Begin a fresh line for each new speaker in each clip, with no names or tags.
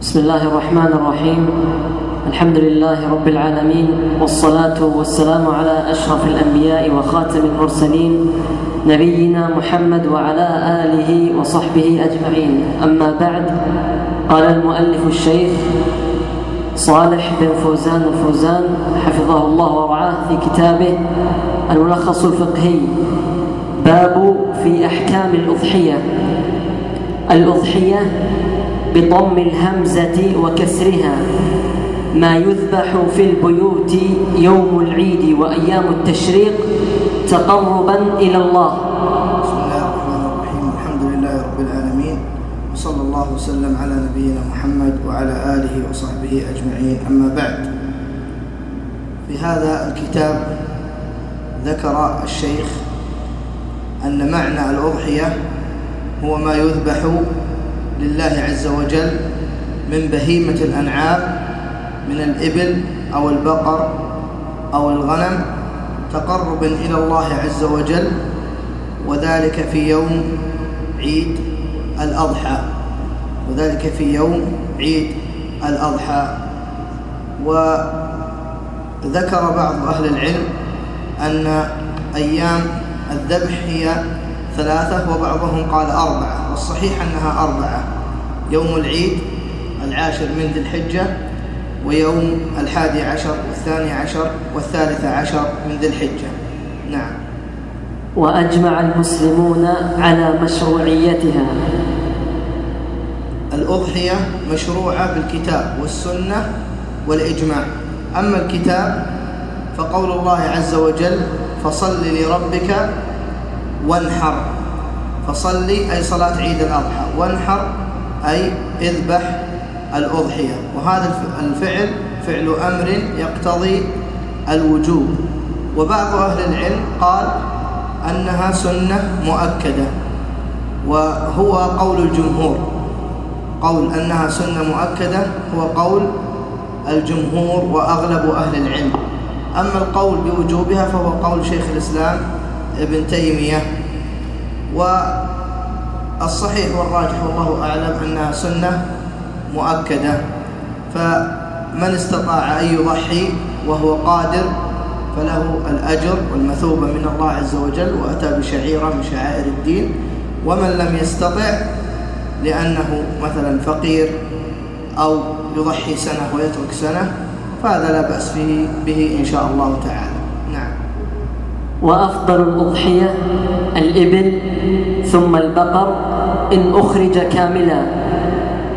بسم الله الرحمن الرحيم. الحمد لله رب العالمين والصلاة والسلام على أشرف الأنبياء وخاتم المرسلين نبينا محمد وعلى آله وصحبه أجمعين. أما بعد قال المؤلف الشيخ صالح بن فوزان الفوزان حفظه الله ورعاه في كتابه الملخص الفقهي باب في أحكام الأضحية. الأضحية بضم الهمزة وكسرها. ما يذبح في البيوت يوم العيد وأيام التشريق تقربا إلى الله.
بسم الله الرحمن الرحيم. الحمد لله رب العالمين. وصلى الله وسلم على نبينا محمد وعلى آله وصحبه أجمعين. أما بعد في هذا الكتاب ذكر الشيخ أن معنى الأضحية هو ما يذبح لله عز وجل من بهيمة الأنعام من الإبل أو البقر أو الغنم تقربا إلى الله عز وجل وذلك في يوم عيد الأضحى. وذلك في يوم عيد الأضحى. وذكر بعض أهل العلم أن أيام الذبح هي ثلاثة وبعضهم قال أربعة والصحيح أنها أربعة. يوم العيد العاشر من ذي الحجة ويوم الحادي عشر والثاني عشر والثالث عشر من ذي الحجة. نعم.
وأجمع المسلمون على مشروعيتها.
الأضحية مشروعة بالكتاب والسنة والإجماع. أما الكتاب فقول الله عز وجل فصل لربك وانحر. فصلي أي صلاة عيد الأضحى. وانحر أي اذبح الأضحية. وهذا الفعل فعل أمر يقتضي الوجوب. وبعض أهل العلم قال أنها سنة مؤكدة وهو قول الجمهور. قول أنها سنة مؤكدة هو قول الجمهور وأغلب أهل العلم. أما القول بوجوبها فهو قول شيخ الإسلام ابن تيمية. والصحيح والراجح والله أعلم أنها سنة مؤكدة. فمن استطاع أن يضحي وهو قادر فله الأجر والمثوبة من الله عز وجل وأتى بشعيرة من شعائر الدين. ومن لم يستطع لأنه مثلا فقير أو يضحي سنة ويترك سنة فهذا لا بأس به, به إن شاء الله تعالى.
وأفضل الأضحية الإبل ثم البقر إن أخرج كاملا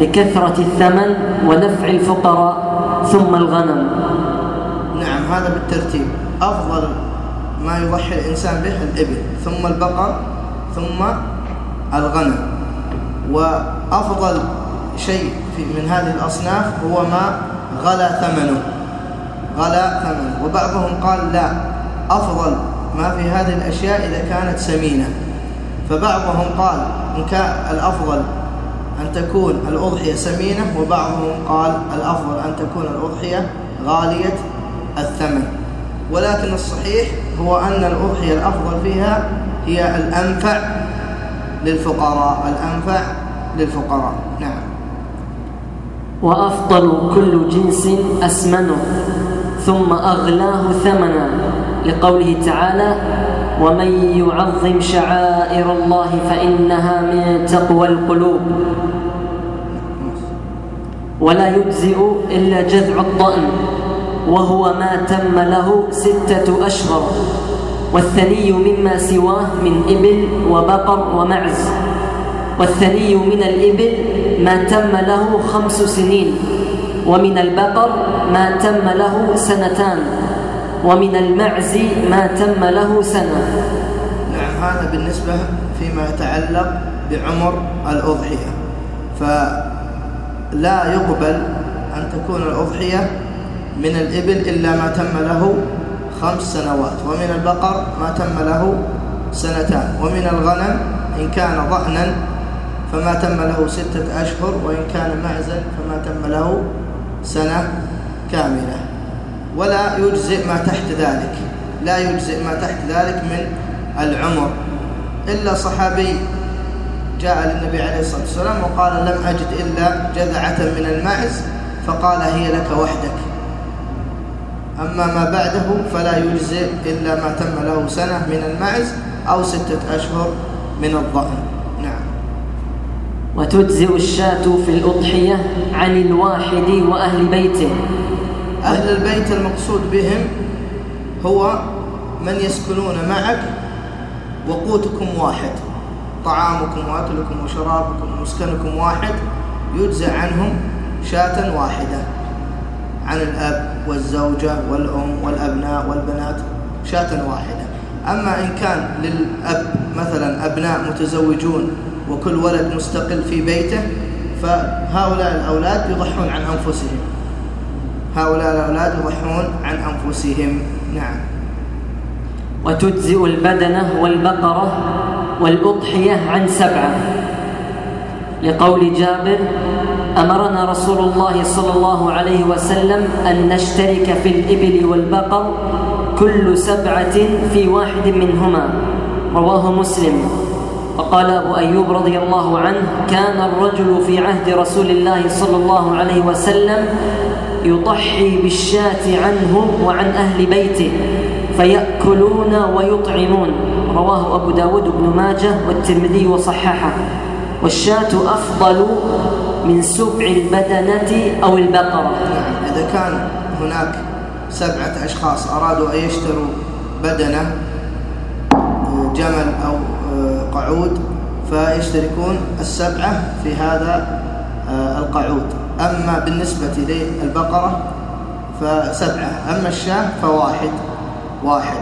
لكثرة الثمن ونفع الفقراء ثم الغنم.
نعم هذا بالترتيب. أفضل ما يضحي الإنسان به الإبل ثم البقر ثم الغنم. وأفضل شيء من هذه الأصناف هو ما غلا ثمنه. غلا ثمنه. وبعضهم قال لا أفضل ما في هذه الأشياء إذا كانت سمينة. فبعضهم قال إن كان الأفضل أن تكون الأضحية سمينة وبعضهم قال الأفضل أن تكون الأضحية غالية الثمن. ولكن الصحيح هو أن الأضحية الأفضل فيها هي الأنفع للفقراء الأنفع للفقراء. نعم.
وأفضل كل جنس أسمنه ثم أغلاه ثمنا. لقوله تعالى ومن يعظم شعائر الله فإنها من تقوى القلوب ولا يجزئ إلا جذع الضأن وهو ما تم له ستة أشهر والثني مما سواه من إبل وبقر ومعز والثني من الإبل ما تم له خمس سنين ومن البقر ما تم له سنتان ومن المعز ما تم له سنة.
نعم هذا بالنسبة فيما يتعلق بعمر الأضحية. فلا يقبل أن تكون الأضحية من الإبل إلا ما تم له خمس سنوات ومن البقر ما تم له سنتان ومن الغنم إن كان ضأنا فما تم له ستة أشهر وإن كان معزا فما تم له سنة كاملة. ولا يجزئ ما تحت ذلك. لا يجزئ ما تحت ذلك من العمر. إلا صحابي جاء للنبي عليه الصلاة والسلام وقال لم أجد إلا جذعة من الماعز فقال هي لك وحدك. أما ما بعده فلا يجزئ إلا ما تم له سنة من الماعز أو ستة أشهر من الظأن نعم.
وتجزئ الشاة في الأضحية عن الواحد وأهل بيته.
أهل البيت المقصود بهم هو من يسكنون معك وقوتكم واحد طعامكم وأكلكم وشرابكم ومسكنكم واحد يجزى عنهم شاة واحدة. عن الأب والزوجة والأم والأبناء والبنات شاة واحدة. أما إن كان للأب مثلا أبناء متزوجون وكل ولد مستقل في بيته فهؤلاء الأولاد يضحون عن أنفسهم. هؤلاء الأولاد يضحون عن أنفسهم. نعم.
وتجزئ البدنة والبقرة والأضحية عن سبعة. لقول جابر أمرنا رسول الله صلى الله عليه وسلم أن نشترك في الإبل والبقر كل سبعة في واحد منهما. رواه مسلم. وقال أبو أيوب رضي الله عنه كان الرجل في عهد رسول الله صلى الله عليه وسلم يضحي بالشاة عنه وعن أهل بيته فيأكلون ويطعمون. رواه أبو داود بن ماجه والترمذي وصححه. والشاة أفضل من سبع البدنة أو البقرة
نعم إذا كان هناك سبعة أشخاص أرادوا أن يشتروا بدنة جمل أو قعود فيشتركون السبعة في هذا آه، القعود. أما بالنسبة للبقرة فسبعة أما الشاه فواحد واحد.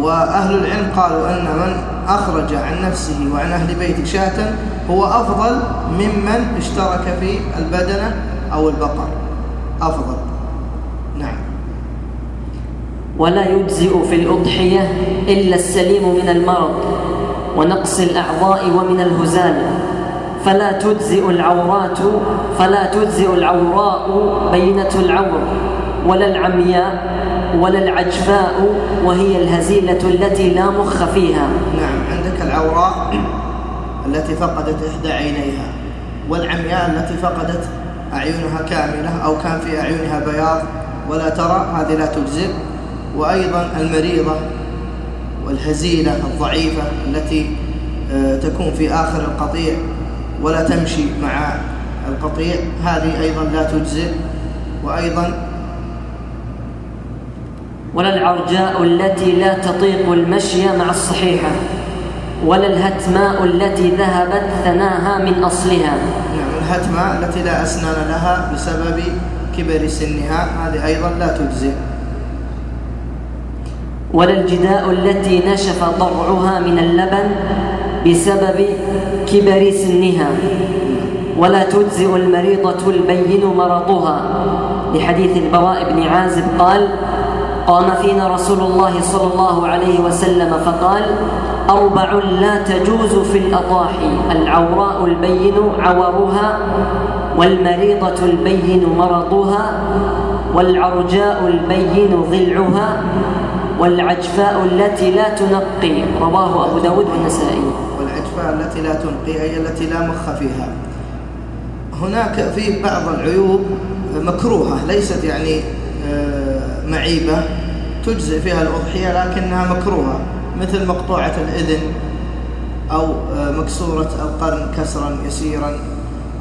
وأهل العلم قالوا أن من أخرج عن نفسه وعن أهل بيته شاة هو أفضل ممن اشترك في البدنة أو البقر. أفضل. نعم.
ولا يجزئ في الأضحية إلا السليم من المرض ونقص الأعضاء ومن الهزال. فلا تجزئ العورات فلا تجزئ العوراء بينة العور ولا العمياء ولا العجفاء وهي الهزيلة التي لا مخ فيها.
نعم عندك العوراء التي فقدت إحدى عينيها والعمياء التي فقدت أعينها كاملة أو كان في أعينها بياض ولا ترى هذه لا تجزئ. وأيضا المريضة والهزيلة الضعيفة التي آه، تكون في آخر القطيع. ولا تمشي مع القطيع. هذه أيضا لا تجزئ وأيضا
ولا العرجاء التي لا تطيق المشي مع الصحيحة ولا الهتماء التي ذهبت ثناها من أصلها.
نعم الهتماء التي لا أسنان لها بسبب كبر سنها هذه أيضا لا تجزئ.
ولا الجداء التي نشف ضرعها من اللبن بسبب كبر سنها ولا تجزئ المريضة البين مرضها. لحديث البراء بن عازب قال قام فينا رسول الله صلى الله عليه وسلم فقال أربع لا تجوز في الأضاحي العوراء البين عورها والمريضة البين مرضها والعرجاء البين ضلعها والعجفاء التي لا تنقي. رواه أبو داود والنسائي.
التي لا تنقي أي التي لا مخ فيها. هناك في بعض العيوب مكروهة ليست يعني آه، معيبة تجزئ فيها الأضحية لكنها مكروهة مثل مقطوعة الإذن أو آه، مكسورة القرن كسرا يسيرا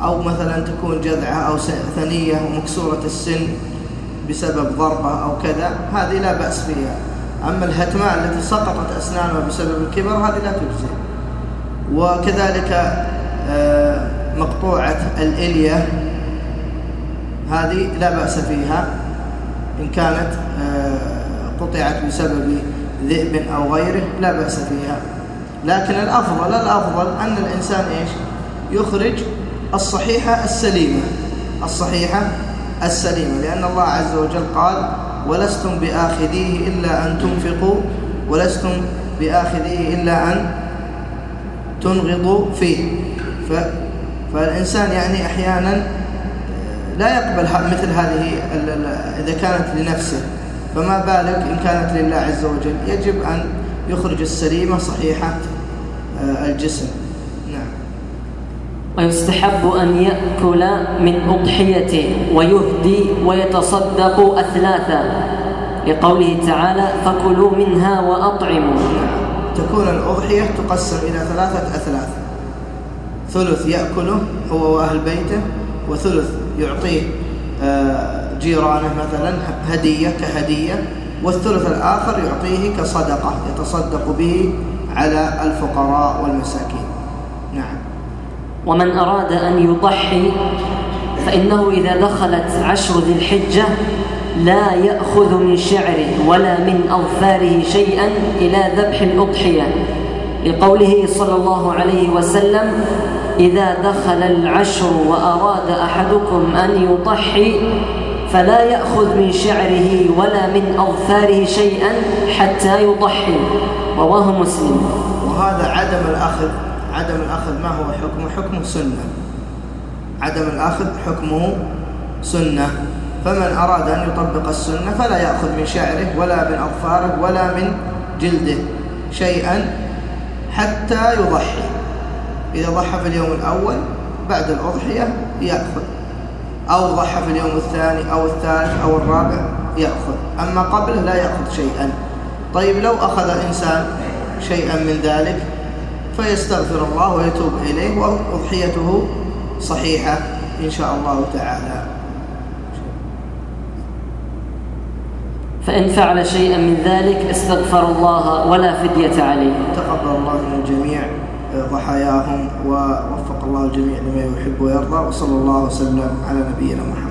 أو مثلا تكون جذعة أو ثنية ومكسورة السن بسبب ضربة أو كذا هذه لا بأس فيها. أما الهتماء التي سقطت أسنانها بسبب الكبر هذه لا تجزئ. وكذلك آه، مقطوعة الإلية هذه لا بأس فيها إن كانت آه، قطعت بسبب ذئب أو غيره لا بأس فيها. لكن الأفضل الأفضل أن الإنسان إيش؟ يخرج الصحيحة السليمة. الصحيحة السليمة لأن الله عز وجل قال ولستم بآخذيه إلا أن تنفقوا ولستم بآخذيه إلا أن تنغضوا فيه. ف... فالإنسان يعني أحيانا لا يقبل مثل هذه إذا كانت لنفسه. فما بالك إن كانت لله عز وجل؟ يجب أن يخرج السليمة صحيحة آه، الجسم. نعم.
ويستحب أن يأكل من أضحيته ويهدي ويتصدق أثلاثا. لقوله تعالى فكلوا منها وأطعموا.
نعم. تكون الأضحية تقسم إلى ثلاثة أثلاث. ثلث يأكله هو وأهل بيته وثلث يعطيه آه، جيرانه مثلا هدية كهدية والثلث الآخر يعطيه كصدقة يتصدق به على الفقراء والمساكين. نعم.
ومن أراد أن يضحي فإنه إذا دخلت عشر ذي الحجة لا يأخذ من شعره ولا من أظفاره شيئا إلى ذبح الأضحية. لقوله صلى الله عليه وسلم إذا دخل العشر وأراد أحدكم أن يضحي فلا يأخذ من شعره ولا من أظفاره شيئا حتى يضحي. رواه مسلم.
وهذا عدم الأخذ عدم الأخذ ما هو حكمه؟ حكمه سنة. عدم الأخذ حكمه سنة. فمن أراد أن يطبق السنة فلا يأخذ من شعره ولا من أظفاره ولا من جلده شيئا حتى يضحي. إذا ضحى في اليوم الأول بعد الأضحية يأخذ. أو ضحى في اليوم الثاني أو الثالث أو الرابع يأخذ. أما قبله لا يأخذ شيئا. طيب لو أخذ إنسان شيئا من ذلك فيستغفر الله ويتوب إليه وأضحيته صحيحة إن شاء الله تعالى.
فإن فعل شيئا من ذلك استغفر الله ولا فدية عليه.
تقبل الله من الجميع ضحاياهم ووفق الله الجميع لما يحب ويرضى وصلى الله وسلم على نبينا محمد.